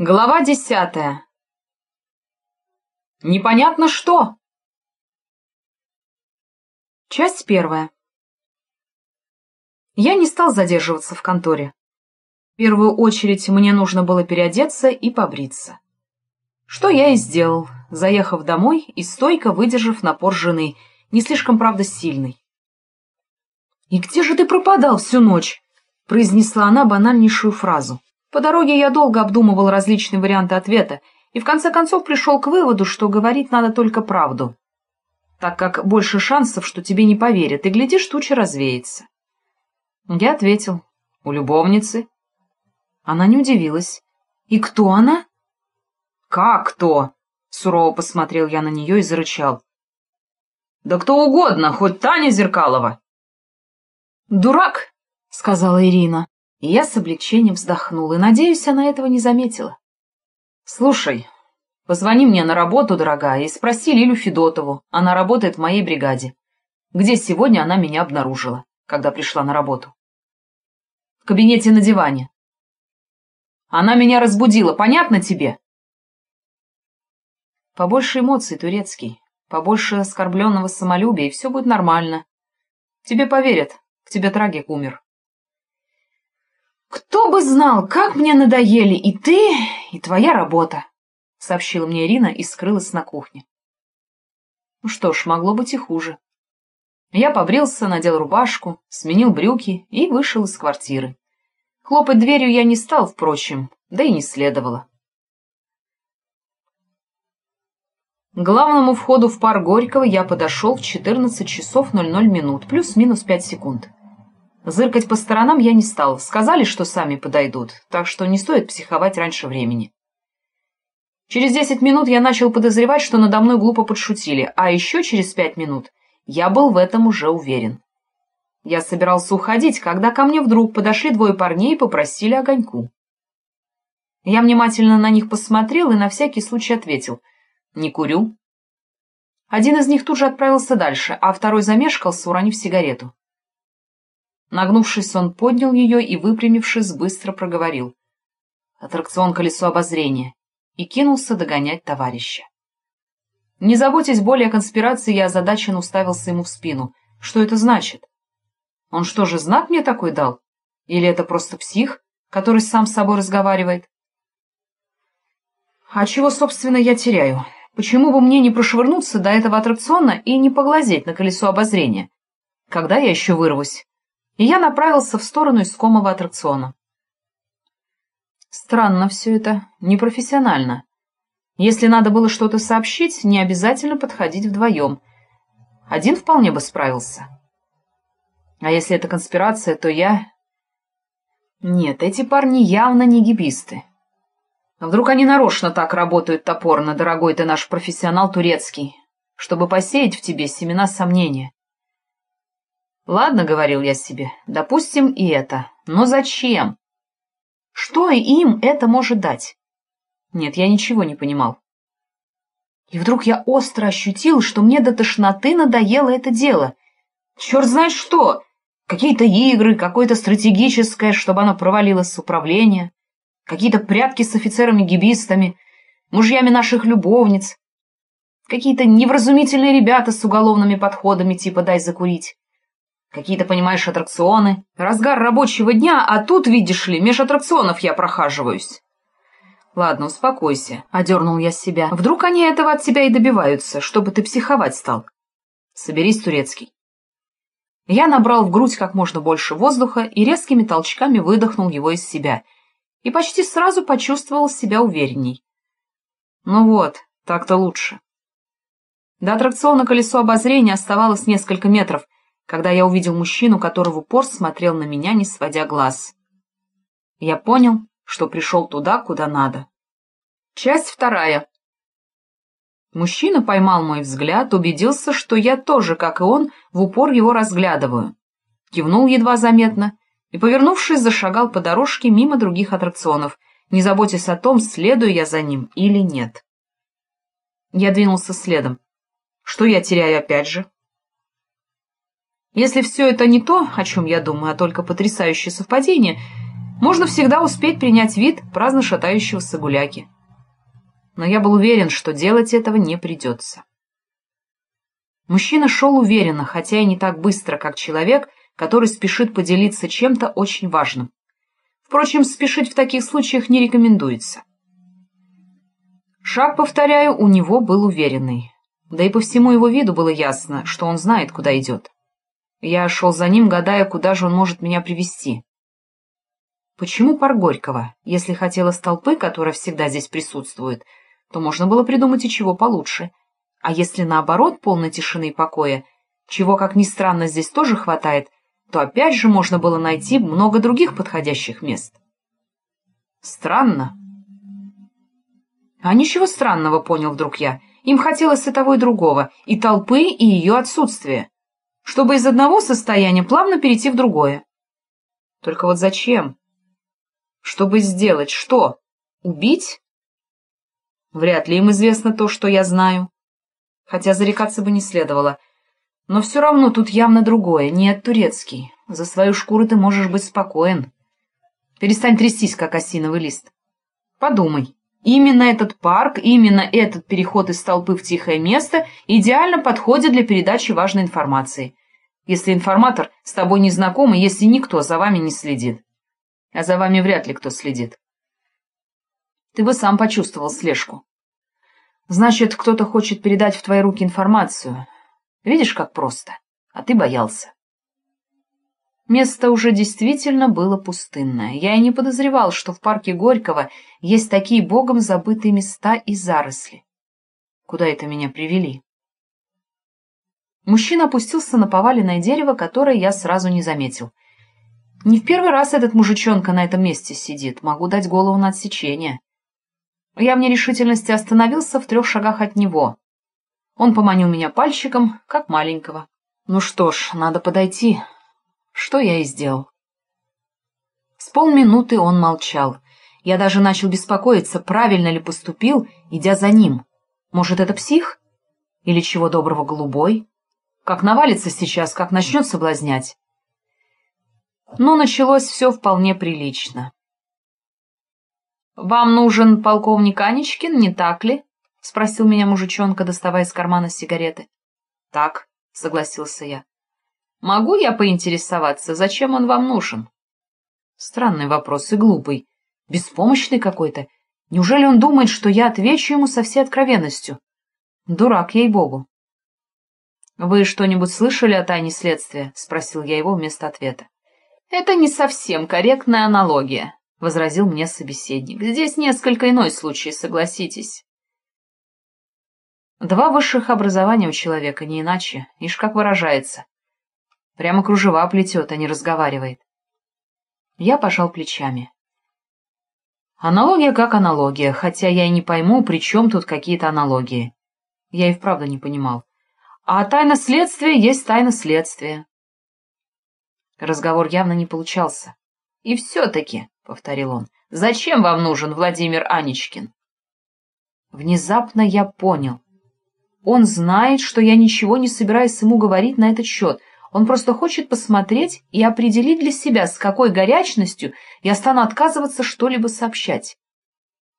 Глава десятая. Непонятно что. Часть первая. Я не стал задерживаться в конторе. В первую очередь мне нужно было переодеться и побриться. Что я и сделал, заехав домой и стойко выдержав напор жены, не слишком, правда, сильный. «И где же ты пропадал всю ночь?» — произнесла она банальнейшую фразу. По дороге я долго обдумывал различные варианты ответа и в конце концов пришел к выводу, что говорить надо только правду, так как больше шансов, что тебе не поверят, и, глядишь, туча развеется. Я ответил, у любовницы. Она не удивилась. И кто она? Как кто? Сурово посмотрел я на нее и зарычал. Да кто угодно, хоть Таня Зеркалова. Дурак, сказала Ирина. И я с облегчением вздохнул, и, надеюсь, она этого не заметила. «Слушай, позвони мне на работу, дорогая, и спроси Лилю Федотову. Она работает в моей бригаде. Где сегодня она меня обнаружила, когда пришла на работу?» «В кабинете на диване». «Она меня разбудила, понятно тебе?» «Побольше эмоций, турецкий, побольше оскорбленного самолюбия, и все будет нормально. Тебе поверят, к тебе трагик умер». «Кто бы знал, как мне надоели и ты, и твоя работа!» — сообщила мне Ирина и скрылась на кухне. Ну что ж, могло быть и хуже. Я побрился, надел рубашку, сменил брюки и вышел из квартиры. Хлопать дверью я не стал, впрочем, да и не следовало. К главному входу в пар Горького я подошел в 14 часов 00 минут, плюс-минус 5 секунд. Зыркать по сторонам я не стал. Сказали, что сами подойдут, так что не стоит психовать раньше времени. Через десять минут я начал подозревать, что надо мной глупо подшутили, а еще через пять минут я был в этом уже уверен. Я собирался уходить, когда ко мне вдруг подошли двое парней и попросили огоньку. Я внимательно на них посмотрел и на всякий случай ответил «Не курю». Один из них тут же отправился дальше, а второй замешкался, уронив сигарету. Нагнувшись, он поднял ее и, выпрямившись, быстро проговорил. Аттракцион «Колесо обозрения» и кинулся догонять товарища. Не заботясь более о конспирации, я озадаченно уставился ему в спину. Что это значит? Он что же, знак мне такой дал? Или это просто псих, который сам с собой разговаривает? А чего, собственно, я теряю? Почему бы мне не прошвырнуться до этого аттракциона и не поглазеть на колесо обозрения? Когда я еще вырвусь? И я направился в сторону искомого аттракциона. Странно все это, непрофессионально. Если надо было что-то сообщить, не обязательно подходить вдвоем. Один вполне бы справился. А если это конспирация, то я... Нет, эти парни явно не гибисты. А вдруг они нарочно так работают топорно, дорогой ты наш профессионал турецкий, чтобы посеять в тебе семена сомнения? Ладно, говорил я себе, допустим и это. Но зачем? Что им это может дать? Нет, я ничего не понимал. И вдруг я остро ощутил, что мне до тошноты надоело это дело. Черт знает что! Какие-то игры, какое-то стратегическое, чтобы оно провалилось с управления, какие-то прятки с офицерами-гибистами, мужьями наших любовниц, какие-то невразумительные ребята с уголовными подходами типа «дай закурить». Какие-то, понимаешь, аттракционы. Разгар рабочего дня, а тут, видишь ли, меж аттракционов я прохаживаюсь. Ладно, успокойся, — одернул я себя. Вдруг они этого от тебя и добиваются, чтобы ты психовать стал. Соберись, турецкий. Я набрал в грудь как можно больше воздуха и резкими толчками выдохнул его из себя. И почти сразу почувствовал себя уверенней. Ну вот, так-то лучше. До аттракциона колесо обозрения оставалось несколько метров — когда я увидел мужчину, который в упор смотрел на меня, не сводя глаз. Я понял, что пришел туда, куда надо. Часть вторая. Мужчина поймал мой взгляд, убедился, что я тоже, как и он, в упор его разглядываю. Кивнул едва заметно и, повернувшись, зашагал по дорожке мимо других аттракционов, не заботясь о том, следую я за ним или нет. Я двинулся следом. Что я теряю опять же? Если все это не то, о чем я думаю, а только потрясающее совпадение, можно всегда успеть принять вид праздно шатающегося гуляки. Но я был уверен, что делать этого не придется. Мужчина шел уверенно, хотя и не так быстро, как человек, который спешит поделиться чем-то очень важным. Впрочем, спешить в таких случаях не рекомендуется. Шаг, повторяю, у него был уверенный. Да и по всему его виду было ясно, что он знает, куда идет. Я шел за ним, гадая, куда же он может меня привести. Почему пар Горького? Если хотела толпы, которая всегда здесь присутствует, то можно было придумать и чего получше. А если наоборот полной тишины и покоя, чего, как ни странно, здесь тоже хватает, то опять же можно было найти много других подходящих мест. Странно. А ничего странного, понял вдруг я. Им хотелось и того, и другого, и толпы, и ее отсутствия, чтобы из одного состояния плавно перейти в другое. Только вот зачем? Чтобы сделать что? Убить? Вряд ли им известно то, что я знаю. Хотя зарекаться бы не следовало. Но все равно тут явно другое, нет, турецкий. За свою шкуру ты можешь быть спокоен. Перестань трястись, как осиновый лист. Подумай. Именно этот парк, именно этот переход из толпы в тихое место идеально подходит для передачи важной информации. Если информатор с тобой не знаком и если никто за вами не следит. А за вами вряд ли кто следит. Ты бы сам почувствовал слежку. Значит, кто-то хочет передать в твои руки информацию. Видишь, как просто. А ты боялся. Место уже действительно было пустынное. Я и не подозревал, что в парке Горького есть такие богом забытые места и заросли. Куда это меня привели? Мужчина опустился на поваленное дерево, которое я сразу не заметил. Не в первый раз этот мужичонка на этом месте сидит, могу дать голову на отсечение. Я в нерешительности остановился в трех шагах от него. Он поманил меня пальчиком, как маленького. Ну что ж, надо подойти, что я и сделал. С полминуты он молчал. Я даже начал беспокоиться, правильно ли поступил, идя за ним. Может, это псих? Или чего доброго голубой? Как навалится сейчас, как начнет соблазнять. Но началось все вполне прилично. «Вам нужен полковник Анечкин, не так ли?» — спросил меня мужичонка, доставая из кармана сигареты. «Так», — согласился я. Могу я поинтересоваться, зачем он вам нужен? Странный вопрос и глупый. Беспомощный какой-то. Неужели он думает, что я отвечу ему со всей откровенностью? Дурак, ей-богу. «Вы что-нибудь слышали о тайне следствия?» — спросил я его вместо ответа. «Это не совсем корректная аналогия», — возразил мне собеседник. «Здесь несколько иной случай, согласитесь». Два высших образования у человека, не иначе, ишь как выражается. Прямо кружева плетет, а не разговаривает. Я пожал плечами. Аналогия как аналогия, хотя я и не пойму, при чем тут какие-то аналогии. Я и вправду не понимал. А тайна следствия есть тайна следствия. Разговор явно не получался. «И все-таки», — повторил он, — «зачем вам нужен Владимир Анечкин?» Внезапно я понял. Он знает, что я ничего не собираюсь ему говорить на этот счет, он просто хочет посмотреть и определить для себя, с какой горячностью я стану отказываться что-либо сообщать.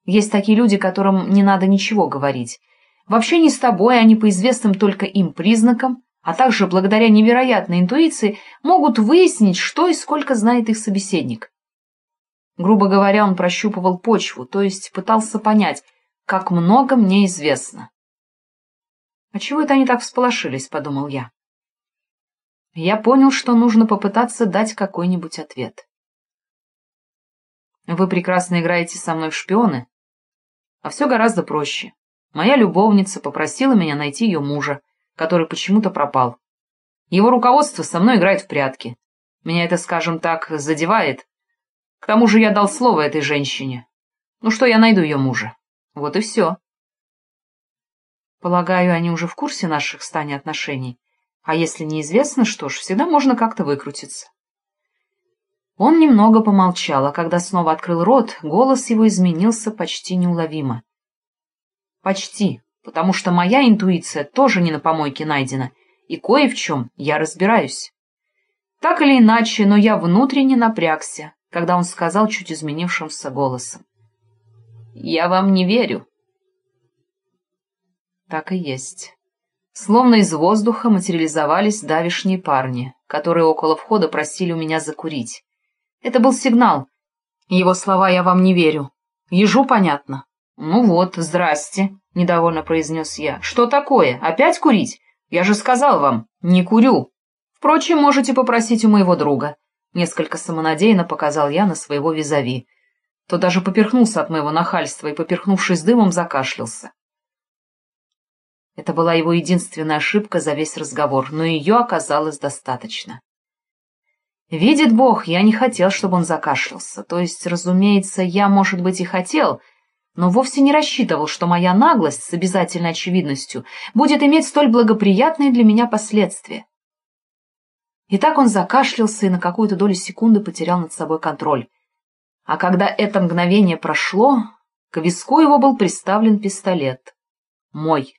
Есть такие люди, которым не надо ничего говорить. Вообще не с тобой, они по известным только им признакам, а также благодаря невероятной интуиции могут выяснить, что и сколько знает их собеседник. Грубо говоря, он прощупывал почву, то есть пытался понять, как много мне известно. «А чего это они так всполошились?» — подумал я я понял, что нужно попытаться дать какой-нибудь ответ. Вы прекрасно играете со мной в шпионы, а все гораздо проще. Моя любовница попросила меня найти ее мужа, который почему-то пропал. Его руководство со мной играет в прятки. Меня это, скажем так, задевает. К тому же я дал слово этой женщине. Ну что, я найду ее мужа. Вот и все. Полагаю, они уже в курсе наших с Таней отношений. А если неизвестно, что ж, всегда можно как-то выкрутиться. Он немного помолчал, а когда снова открыл рот, голос его изменился почти неуловимо. Почти, потому что моя интуиция тоже не на помойке найдена, и кое в чем я разбираюсь. Так или иначе, но я внутренне напрягся, когда он сказал чуть изменившимся голосом. «Я вам не верю». Так и есть. Словно из воздуха материализовались давишние парни, которые около входа просили у меня закурить. Это был сигнал. Его слова «я вам не верю». Ежу понятно. «Ну вот, здрасте», — недовольно произнес я. «Что такое? Опять курить? Я же сказал вам, не курю. Впрочем, можете попросить у моего друга». Несколько самонадеянно показал я на своего визави. Тот даже поперхнулся от моего нахальства и, поперхнувшись дымом, закашлялся. Это была его единственная ошибка за весь разговор, но ее оказалось достаточно. Видит Бог, я не хотел, чтобы он закашлялся. То есть, разумеется, я, может быть, и хотел, но вовсе не рассчитывал, что моя наглость с обязательной очевидностью будет иметь столь благоприятные для меня последствия. И так он закашлялся и на какую-то долю секунды потерял над собой контроль. А когда это мгновение прошло, к виску его был приставлен пистолет. Мой.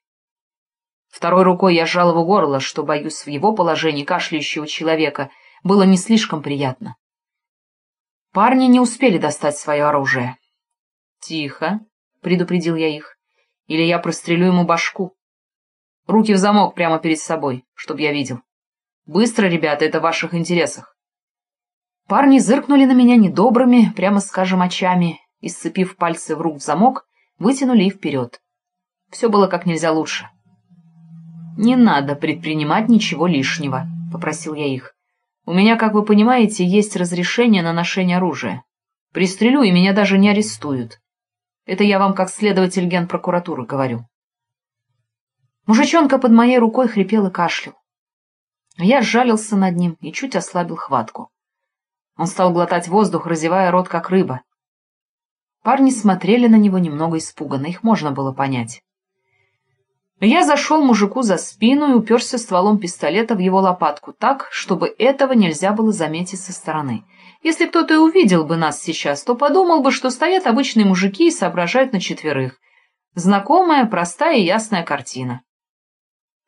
Второй рукой я сжал его горло, что, боюсь, в его положении кашляющего человека было не слишком приятно. Парни не успели достать свое оружие. «Тихо», — предупредил я их, — «или я прострелю ему башку. Руки в замок прямо перед собой, чтоб я видел. Быстро, ребята, это в ваших интересах». Парни зыркнули на меня недобрыми, прямо скажем, очами, и, сцепив пальцы в рук в замок, вытянули их вперед. Все было как нельзя лучше. «Не надо предпринимать ничего лишнего», — попросил я их. «У меня, как вы понимаете, есть разрешение на ношение оружия. Пристрелю, и меня даже не арестуют. Это я вам как следователь генпрокуратуры говорю». Мужичонка под моей рукой хрипел и кашлял. Я сжалился над ним и чуть ослабил хватку. Он стал глотать воздух, разевая рот, как рыба. Парни смотрели на него немного испуганно, их можно было понять. Я зашел мужику за спину и уперся стволом пистолета в его лопатку так, чтобы этого нельзя было заметить со стороны. Если кто-то увидел бы нас сейчас, то подумал бы, что стоят обычные мужики и соображают на четверых. Знакомая, простая и ясная картина.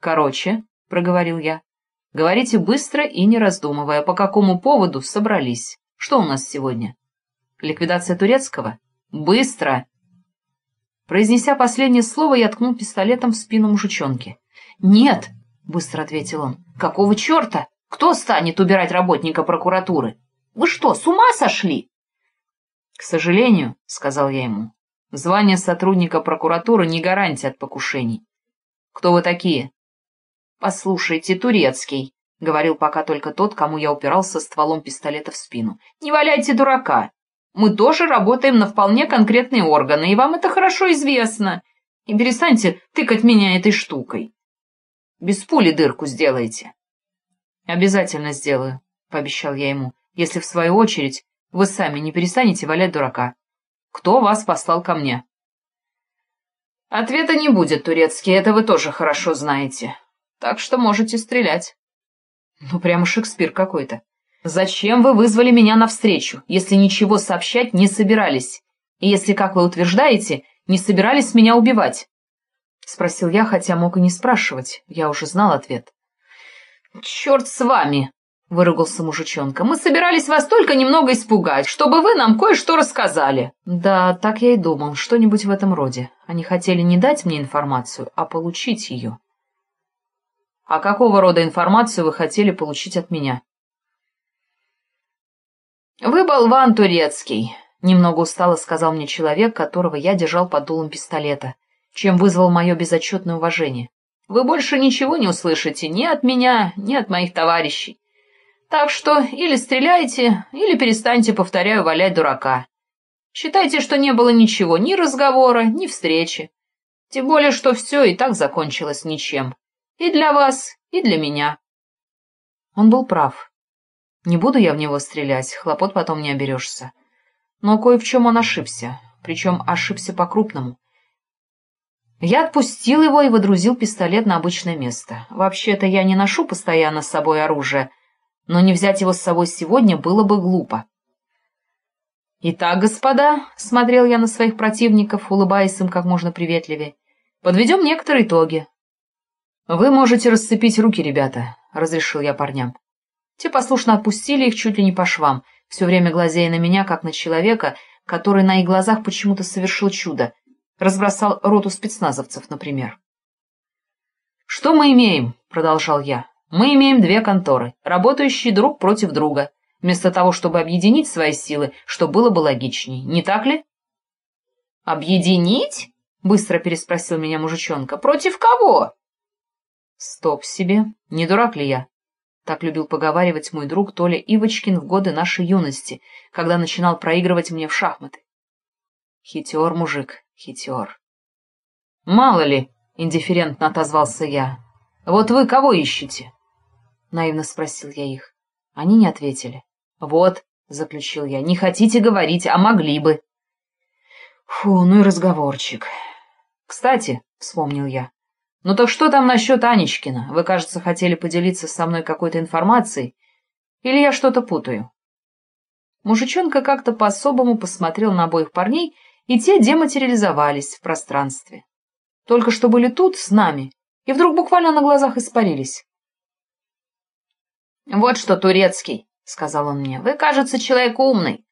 «Короче», — проговорил я, — «говорите быстро и не раздумывая, по какому поводу собрались. Что у нас сегодня? Ликвидация турецкого? Быстро!» Произнеся последнее слово, я ткнул пистолетом в спину мужичонки. «Нет!» — быстро ответил он. «Какого черта? Кто станет убирать работника прокуратуры? Вы что, с ума сошли?» «К сожалению», — сказал я ему, — «звание сотрудника прокуратуры не гарантия от покушений. Кто вы такие?» «Послушайте, турецкий», — говорил пока только тот, кому я упирался стволом пистолета в спину. «Не валяйте дурака. Мы тоже работаем на вполне конкретные органы, и вам это хорошо известно. И перестаньте тыкать меня этой штукой. Без пули дырку сделайте. Обязательно сделаю, пообещал я ему, если в свою очередь вы сами не перестанете валять дурака. Кто вас послал ко мне? Ответа не будет, турецкий, это вы тоже хорошо знаете. Так что можете стрелять. Ну, прямо Шекспир какой-то. «Зачем вы вызвали меня навстречу, если ничего сообщать не собирались? И если, как вы утверждаете, не собирались меня убивать?» Спросил я, хотя мог и не спрашивать, я уже знал ответ. «Черт с вами!» — выругался мужичонка. «Мы собирались вас только немного испугать, чтобы вы нам кое-что рассказали». «Да, так я и думал, что-нибудь в этом роде. Они хотели не дать мне информацию, а получить ее». «А какого рода информацию вы хотели получить от меня?» «Вы болван турецкий», — немного устало сказал мне человек, которого я держал под дулом пистолета, чем вызвал мое безотчетное уважение. «Вы больше ничего не услышите ни от меня, ни от моих товарищей. Так что или стреляйте, или перестаньте, повторяю, валять дурака. Считайте, что не было ничего, ни разговора, ни встречи. Тем более, что все и так закончилось ничем. И для вас, и для меня». Он был прав. Не буду я в него стрелять, хлопот потом не оберешься. Но кое в чем он ошибся, причем ошибся по-крупному. Я отпустил его и водрузил пистолет на обычное место. Вообще-то я не ношу постоянно с собой оружие, но не взять его с собой сегодня было бы глупо. «Итак, господа», — смотрел я на своих противников, улыбаясь им как можно приветливее, — «подведем некоторые итоги». «Вы можете расцепить руки, ребята», — разрешил я парням. Те послушно отпустили их чуть ли не по швам. все время глазея на меня, как на человека, который на их глазах почему-то совершил чудо, разбросал роту спецназовцев, например. «Что мы имеем?» — продолжал я. «Мы имеем две конторы, работающие друг против друга, вместо того, чтобы объединить свои силы, что было бы логичнее, не так ли?» «Объединить?» — быстро переспросил меня мужичонка. «Против кого?» «Стоп себе, не дурак ли я?» Так любил поговаривать мой друг Толя Ивочкин в годы нашей юности, когда начинал проигрывать мне в шахматы. Хитер, мужик, хитер. «Мало ли», — индифферентно отозвался я. «Вот вы кого ищете?» Наивно спросил я их. Они не ответили. «Вот», — заключил я, — «не хотите говорить, а могли бы». Фу, ну и разговорчик. «Кстати», — вспомнил я, «Ну так что там насчет Анечкина? Вы, кажется, хотели поделиться со мной какой-то информацией? Или я что-то путаю?» Мужичонка как-то по-особому посмотрел на обоих парней, и те дематериализовались в пространстве. Только что были тут, с нами, и вдруг буквально на глазах испарились. «Вот что, Турецкий», — сказал он мне, — «вы, кажется, человек умный».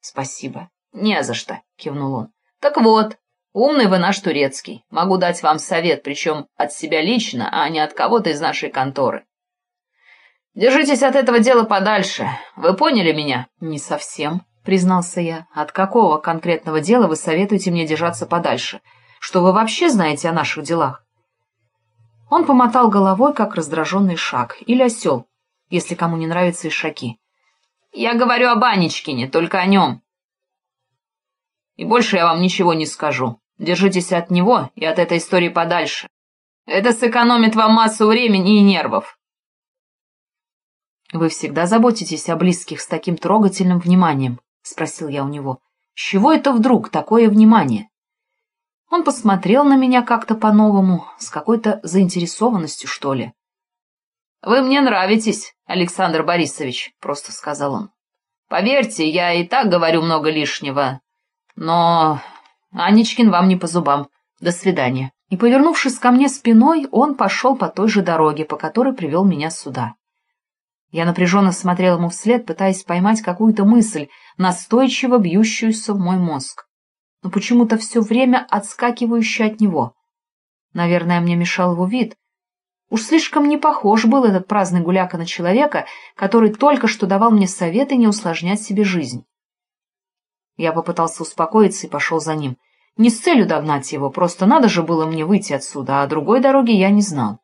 «Спасибо». «Не за что», — кивнул он. «Так вот, Умный вы наш турецкий. Могу дать вам совет, причем от себя лично, а не от кого-то из нашей конторы. Держитесь от этого дела подальше. Вы поняли меня? Не совсем, признался я. От какого конкретного дела вы советуете мне держаться подальше? Что вы вообще знаете о наших делах? Он помотал головой, как раздраженный шаг, или осел, если кому не нравятся ишаки. «Я говорю об Анечкине, только о нем. И больше я вам ничего не скажу. Держитесь от него и от этой истории подальше. Это сэкономит вам массу времени и нервов. «Вы всегда заботитесь о близких с таким трогательным вниманием?» — спросил я у него. «С чего это вдруг такое внимание?» Он посмотрел на меня как-то по-новому, с какой-то заинтересованностью, что ли. «Вы мне нравитесь, Александр Борисович», — просто сказал он. «Поверьте, я и так говорю много лишнего, но Анечкин вам не по зубам. До свидания. И, повернувшись ко мне спиной, он пошел по той же дороге, по которой привел меня сюда. Я напряженно смотрел ему вслед, пытаясь поймать какую-то мысль, настойчиво бьющуюся в мой мозг, но почему-то все время отскакивающую от него. Наверное, мне мешал его вид. Уж слишком не похож был этот праздный гуляка на человека, который только что давал мне советы не усложнять себе жизнь. Я попытался успокоиться и пошел за ним. Не с целью догнать его, просто надо же было мне выйти отсюда, а другой дороги я не знал.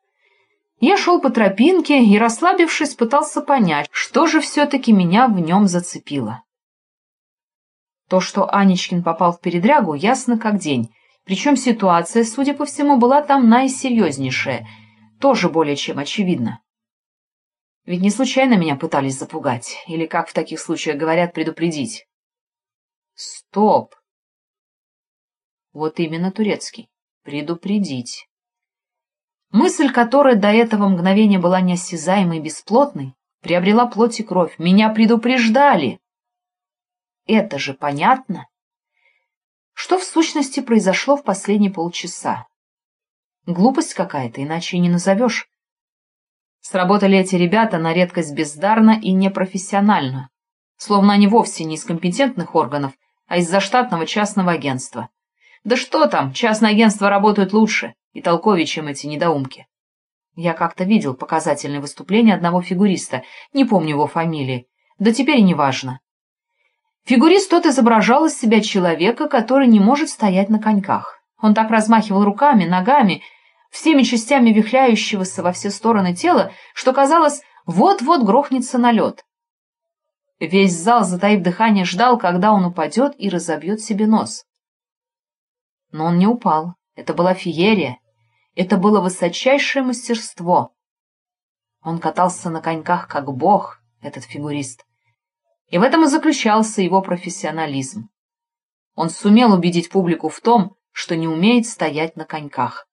Я шел по тропинке и, расслабившись, пытался понять, что же все-таки меня в нем зацепило. То, что Анечкин попал в передрягу, ясно как день, причем ситуация, судя по всему, была там наисерьезнейшая, тоже более чем очевидно. Ведь не случайно меня пытались запугать, или, как в таких случаях говорят, предупредить. Стоп! Вот именно турецкий. Предупредить. Мысль, которая до этого мгновения была неосязаемой и бесплотной, приобрела плоть и кровь. Меня предупреждали. Это же понятно. Что в сущности произошло в последние полчаса? Глупость какая-то, иначе и не назовешь. Сработали эти ребята на редкость бездарно и непрофессионально, словно они вовсе не из компетентных органов, а из-за штатного частного агентства. Да что там, частные агентства работают лучше и толковее, чем эти недоумки. Я как-то видел показательное выступление одного фигуриста, не помню его фамилии, да теперь не важно. Фигурист тот изображал из себя человека, который не может стоять на коньках. Он так размахивал руками, ногами, всеми частями вихляющегося во все стороны тела, что казалось, вот-вот грохнется на лед. Весь зал, затаив дыхание, ждал, когда он упадет и разобьет себе нос. Но он не упал. Это была феерия. Это было высочайшее мастерство. Он катался на коньках как бог, этот фигурист. И в этом и заключался его профессионализм. Он сумел убедить публику в том, что не умеет стоять на коньках.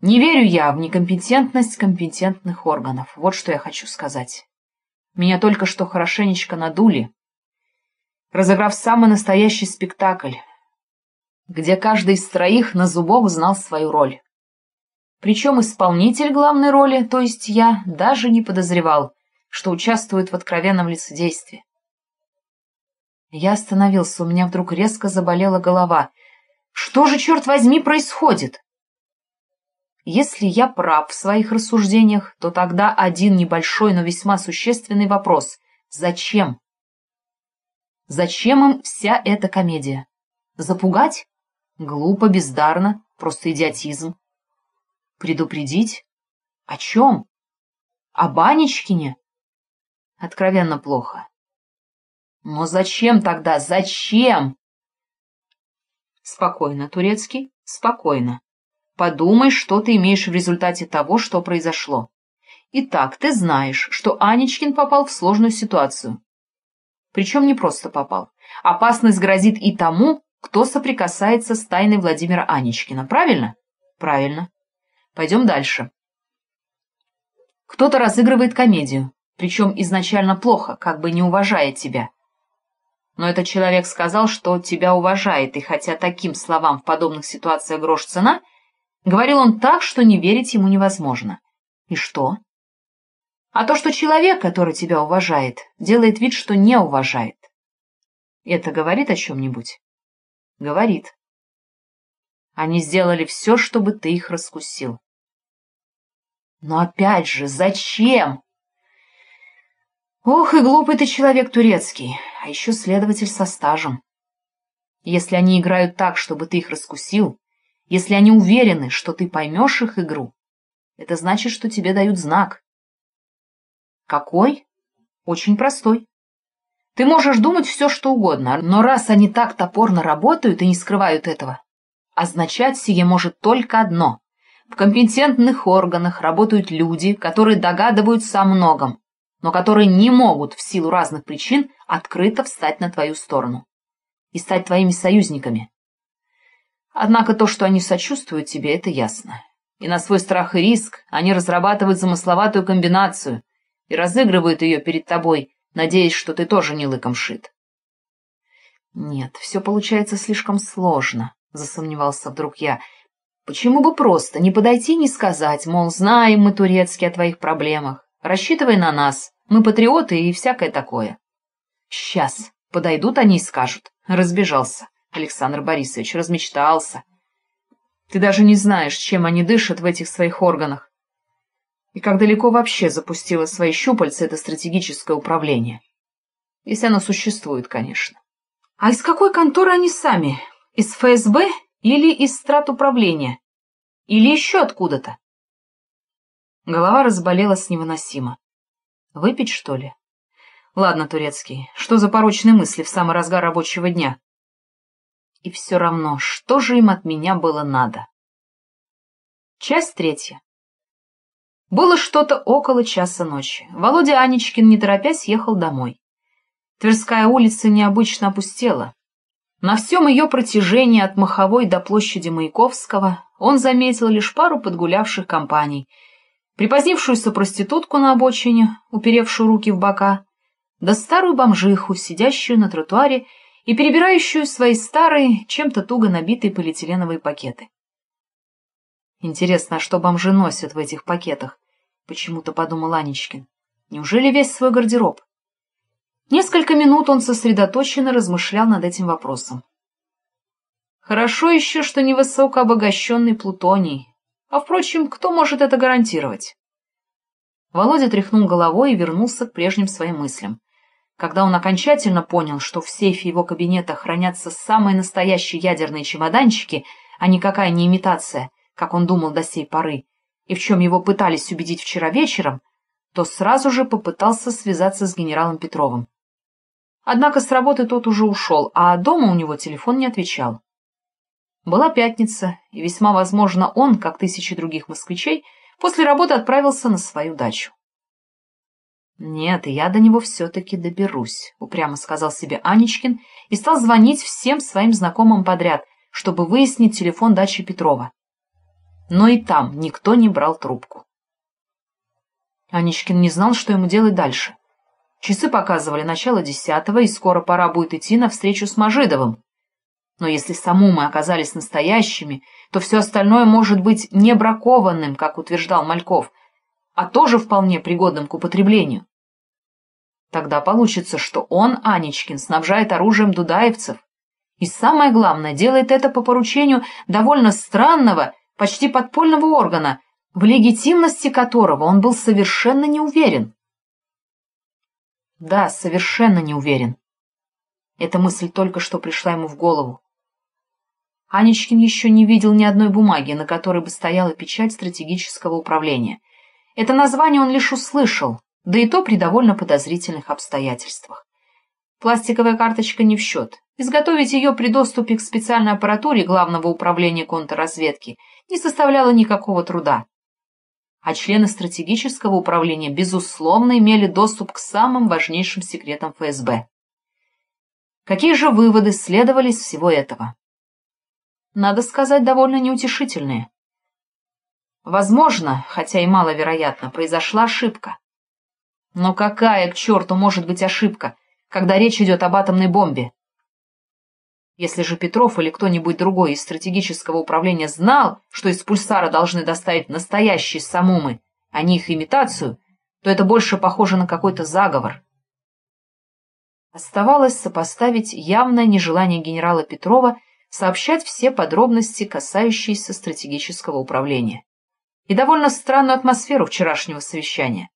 Не верю я в некомпетентность компетентных органов. Вот что я хочу сказать. Меня только что хорошенечко надули, разыграв самый настоящий спектакль, где каждый из троих на зубок знал свою роль. Причем исполнитель главной роли, то есть я, даже не подозревал, что участвует в откровенном лицедействе. Я остановился, у меня вдруг резко заболела голова. Что же, черт возьми, происходит? Если я прав в своих рассуждениях, то тогда один небольшой, но весьма существенный вопрос. Зачем? Зачем им вся эта комедия? Запугать? Глупо, бездарно, просто идиотизм. Предупредить? О чем? О Банечкине? Откровенно плохо. Но зачем тогда? Зачем? Спокойно, Турецкий, спокойно. Подумай, что ты имеешь в результате того, что произошло. Итак, ты знаешь, что Анечкин попал в сложную ситуацию. Причем не просто попал. Опасность грозит и тому, кто соприкасается с тайной Владимира Анечкина. Правильно? Правильно. Пойдем дальше. Кто-то разыгрывает комедию, причем изначально плохо, как бы не уважая тебя. Но этот человек сказал, что тебя уважает, и хотя таким словам в подобных ситуациях грош цена, говорил он так, что не верить ему невозможно. И что? А то, что человек, который тебя уважает, делает вид, что не уважает. Это говорит о чем-нибудь? Говорит. Они сделали все, чтобы ты их раскусил. Но опять же, зачем? Ох, и глупый ты человек турецкий, а еще следователь со стажем. Если они играют так, чтобы ты их раскусил, если они уверены, что ты поймешь их игру, это значит, что тебе дают знак. Какой? Очень простой. Ты можешь думать все, что угодно, но раз они так топорно работают и не скрывают этого, означать сие может только одно. В компетентных органах работают люди, которые догадываются о многом, но которые не могут в силу разных причин открыто встать на твою сторону и стать твоими союзниками. Однако то, что они сочувствуют тебе, это ясно. И на свой страх и риск они разрабатывают замысловатую комбинацию и разыгрывают ее перед тобой, надеясь, что ты тоже не лыком шит. Нет, все получается слишком сложно, засомневался вдруг я. Почему бы просто не подойти и не сказать, мол, знаем мы турецкий о твоих проблемах, рассчитывай на нас, мы патриоты и всякое такое. Сейчас подойдут они и скажут. Разбежался, Александр Борисович, размечтался. Ты даже не знаешь, чем они дышат в этих своих органах. И как далеко вообще запустило свои щупальца это стратегическое управление. Если оно существует, конечно. А из какой конторы они сами? Из ФСБ или из страт-управления? Или еще откуда-то? Голова разболелась невыносимо. Выпить, что ли? Ладно, Турецкий, что за порочные мысли в самый разгар рабочего дня? И все равно, что же им от меня было надо? Часть третья. Было что-то около часа ночи. Володя Анечкин, не торопясь, ехал домой. Тверская улица необычно опустела. На всем ее протяжении от Маховой до площади Маяковского он заметил лишь пару подгулявших компаний, припозднившуюся проститутку на обочине, уперевшую руки в бока, да старую бомжиху, сидящую на тротуаре и перебирающую свои старые, чем-то туго набитые полиэтиленовые пакеты. Интересно, а что бомжи носят в этих пакетах? Почему-то подумал Анечкин. Неужели весь свой гардероб? Несколько минут он сосредоточенно размышлял над этим вопросом. Хорошо еще, что не высокообогащенный плутоний. А, впрочем, кто может это гарантировать? Володя тряхнул головой и вернулся к прежним своим мыслям. Когда он окончательно понял, что в сейфе его кабинета хранятся самые настоящие ядерные чемоданчики, а никакая не имитация, как он думал до сей поры, и в чем его пытались убедить вчера вечером, то сразу же попытался связаться с генералом Петровым. Однако с работы тот уже ушел, а дома у него телефон не отвечал. Была пятница, и весьма возможно он, как тысячи других москвичей, после работы отправился на свою дачу. «Нет, я до него все-таки доберусь», — упрямо сказал себе Анечкин и стал звонить всем своим знакомым подряд, чтобы выяснить телефон дачи Петрова. Но и там никто не брал трубку. Анечкин не знал, что ему делать дальше. Часы показывали начало десятого, и скоро пора будет идти на встречу с Мажидовым. Но если саму мы оказались настоящими, то все остальное может быть не бракованным, как утверждал Мальков, а тоже вполне пригодным к употреблению. Тогда получится, что он, Анечкин, снабжает оружием дудаевцев. И самое главное, делает это по поручению довольно странного, почти подпольного органа, в легитимности которого он был совершенно не уверен. Да, совершенно не уверен. Эта мысль только что пришла ему в голову. Анечкин еще не видел ни одной бумаги, на которой бы стояла печать стратегического управления. Это название он лишь услышал, да и то при довольно подозрительных обстоятельствах. Пластиковая карточка не в счет. Изготовить ее при доступе к специальной аппаратуре Главного управления контрразведки не составляло никакого труда. А члены стратегического управления, безусловно, имели доступ к самым важнейшим секретам ФСБ. Какие же выводы следовали из всего этого? Надо сказать, довольно неутешительные. Возможно, хотя и маловероятно, произошла ошибка. Но какая к черту может быть ошибка, когда речь идет об атомной бомбе? Если же Петров или кто-нибудь другой из стратегического управления знал, что из пульсара должны доставить настоящие самумы, а не их имитацию, то это больше похоже на какой-то заговор. Оставалось сопоставить явное нежелание генерала Петрова сообщать все подробности, касающиеся стратегического управления, и довольно странную атмосферу вчерашнего совещания.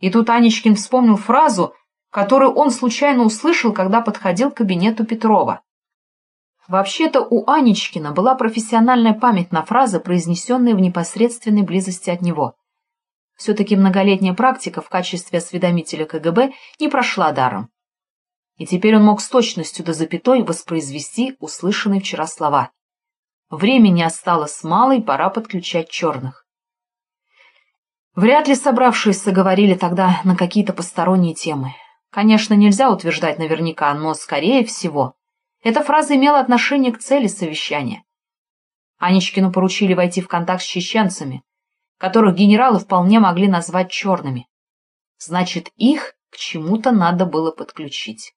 И тут Анечкин вспомнил фразу, которую он случайно услышал, когда подходил к кабинету Петрова. Вообще-то у Анечкина была профессиональная память на фразы, произнесенные в непосредственной близости от него. Все-таки многолетняя практика в качестве осведомителя КГБ не прошла даром. И теперь он мог с точностью до запятой воспроизвести услышанные вчера слова. Времени осталось мало, и пора подключать черных. Вряд ли собравшиеся говорили тогда на какие-то посторонние темы. Конечно, нельзя утверждать наверняка, но, скорее всего, эта фраза имела отношение к цели совещания. Анечкину поручили войти в контакт с чеченцами, которых генералы вполне могли назвать черными. Значит, их к чему-то надо было подключить.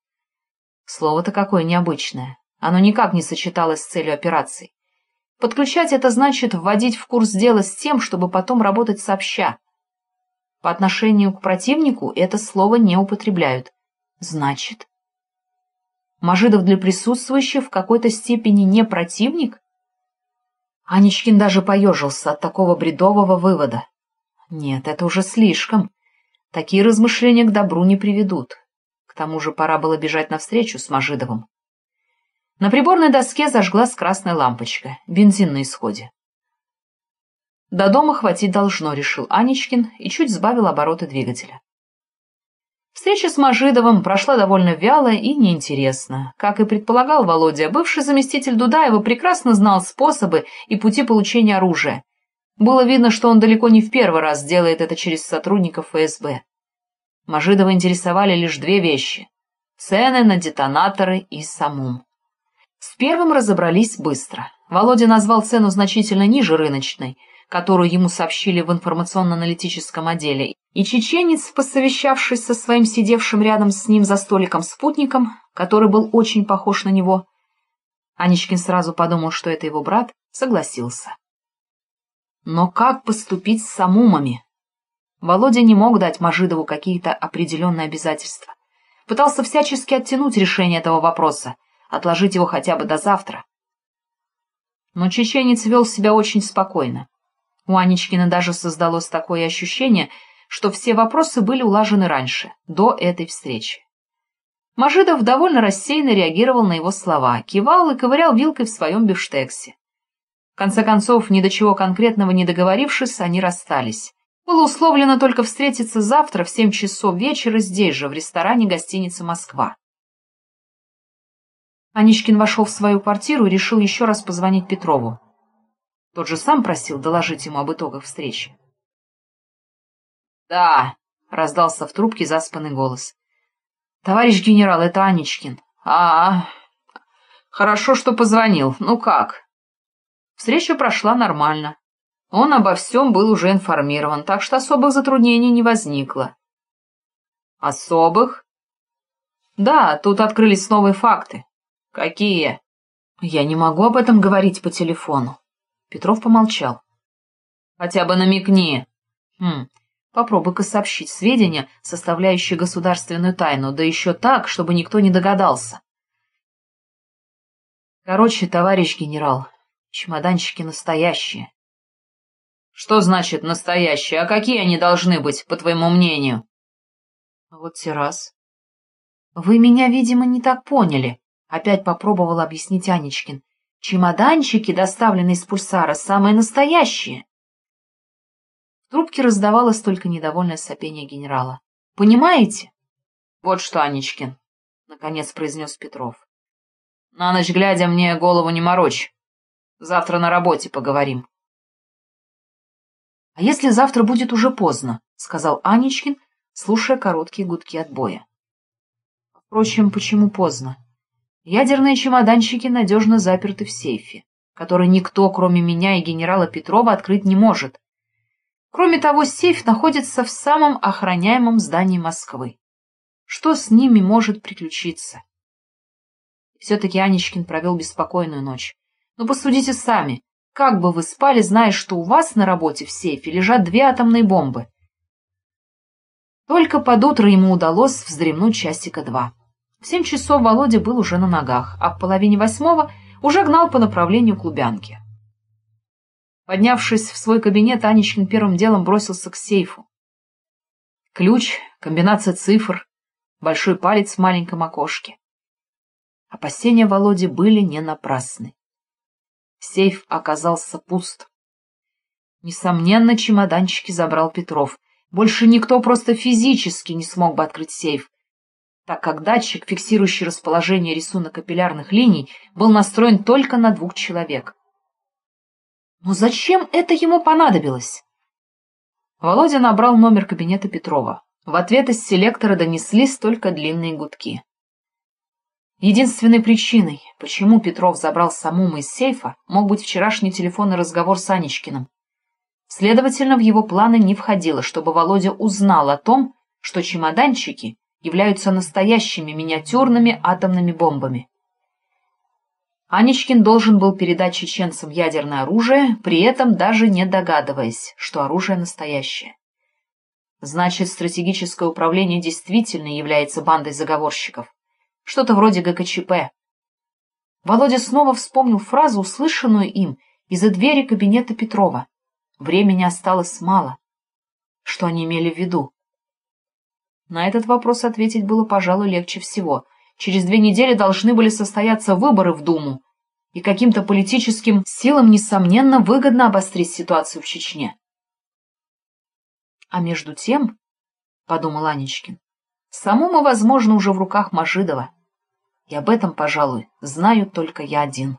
Слово-то какое необычное. Оно никак не сочеталось с целью операции. Подключать это значит вводить в курс дела с тем, чтобы потом работать сообща. По отношению к противнику это слово не употребляют. Значит... Мажидов для присутствующих в какой-то степени не противник? Анечкин даже поежился от такого бредового вывода. Нет, это уже слишком. Такие размышления к добру не приведут. Тому же пора было бежать навстречу с Мажидовым. На приборной доске зажглась красная лампочка, бензин на исходе. До дома хватить должно, решил Анечкин и чуть сбавил обороты двигателя. Встреча с Мажидовым прошла довольно вяло и неинтересно. Как и предполагал Володя, бывший заместитель Дудаева прекрасно знал способы и пути получения оружия. Было видно, что он далеко не в первый раз делает это через сотрудников ФСБ. Мажидова интересовали лишь две вещи — цены на детонаторы и самум. С первым разобрались быстро. Володя назвал цену значительно ниже рыночной, которую ему сообщили в информационно-аналитическом отделе, и чеченец, посовещавшись со своим сидевшим рядом с ним за столиком спутником, который был очень похож на него, Анечкин сразу подумал, что это его брат, согласился. Но как поступить с самумами? Володя не мог дать Мажидову какие-то определенные обязательства. Пытался всячески оттянуть решение этого вопроса, отложить его хотя бы до завтра. Но чеченец вел себя очень спокойно. У Анечкина даже создалось такое ощущение, что все вопросы были улажены раньше, до этой встречи. Мажидов довольно рассеянно реагировал на его слова, кивал и ковырял вилкой в своем бифштексе. В конце концов, ни до чего конкретного не договорившись, они расстались. Было условлено только встретиться завтра в семь часов вечера здесь же, в ресторане гостиницы «Москва». Аничкин вошел в свою квартиру и решил еще раз позвонить Петрову. Тот же сам просил доложить ему об итогах встречи. «Да», — раздался в трубке заспанный голос. «Товарищ генерал, это Анечкин». «А, хорошо, что позвонил. Ну как?» Встреча прошла нормально. Он обо всем был уже информирован, так что особых затруднений не возникло. «Особых?» «Да, тут открылись новые факты». «Какие?» «Я не могу об этом говорить по телефону». Петров помолчал. «Хотя бы намекни». «Хм, Попробуй-ка сообщить сведения, составляющие государственную тайну, да еще так, чтобы никто не догадался. Короче, товарищ генерал, чемоданчики настоящие. Что значит настоящие? А какие они должны быть, по твоему мнению? Вот те раз. Вы меня, видимо, не так поняли, опять попробовал объяснить Анечкин. Чемоданчики, доставленные из пульсара, самые настоящие. В трубке раздавалось только недовольное сопение генерала. «Понимаете?» «Вот что, Анечкин», — наконец произнес Петров. «На ночь глядя мне голову не морочь. Завтра на работе поговорим». «А если завтра будет уже поздно?» — сказал Анечкин, слушая короткие гудки отбоя. «Впрочем, почему поздно? Ядерные чемоданчики надежно заперты в сейфе, который никто, кроме меня и генерала Петрова, открыть не может. Кроме того, сейф находится в самом охраняемом здании Москвы. Что с ними может приключиться? Все-таки Анечкин провел беспокойную ночь. Но ну, посудите сами, как бы вы спали, зная, что у вас на работе в сейфе лежат две атомные бомбы? Только под утро ему удалось вздремнуть часика два. В семь часов Володя был уже на ногах, а в половине восьмого уже гнал по направлению к Лубянке. Поднявшись в свой кабинет, Анечкин первым делом бросился к сейфу. Ключ, комбинация цифр, большой палец в маленьком окошке. Опасения Володи были не напрасны. Сейф оказался пуст. Несомненно, чемоданчики забрал Петров. Больше никто просто физически не смог бы открыть сейф, так как датчик, фиксирующий расположение рисунок капиллярных линий, был настроен только на двух человек. Но зачем это ему понадобилось? Володя набрал номер кабинета Петрова. В ответ из селектора донеслись только длинные гудки. Единственной причиной, почему Петров забрал самому из сейфа, мог быть вчерашний телефонный разговор с Анечкиным. Следовательно, в его планы не входило, чтобы Володя узнал о том, что чемоданчики являются настоящими миниатюрными атомными бомбами. Анечкин должен был передать чеченцам ядерное оружие, при этом даже не догадываясь, что оружие настоящее. Значит, стратегическое управление действительно является бандой заговорщиков. Что-то вроде ГКЧП. Володя снова вспомнил фразу, услышанную им из-за двери кабинета Петрова. Времени осталось мало. Что они имели в виду? На этот вопрос ответить было, пожалуй, легче всего — Через две недели должны были состояться выборы в Думу, и каким-то политическим силам, несомненно, выгодно обострить ситуацию в Чечне. А между тем, — подумал Анечкин, — самому, возможно, уже в руках Мажидова. И об этом, пожалуй, знаю только я один.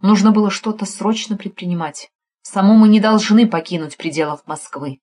Нужно было что-то срочно предпринимать. Самому не должны покинуть пределов Москвы.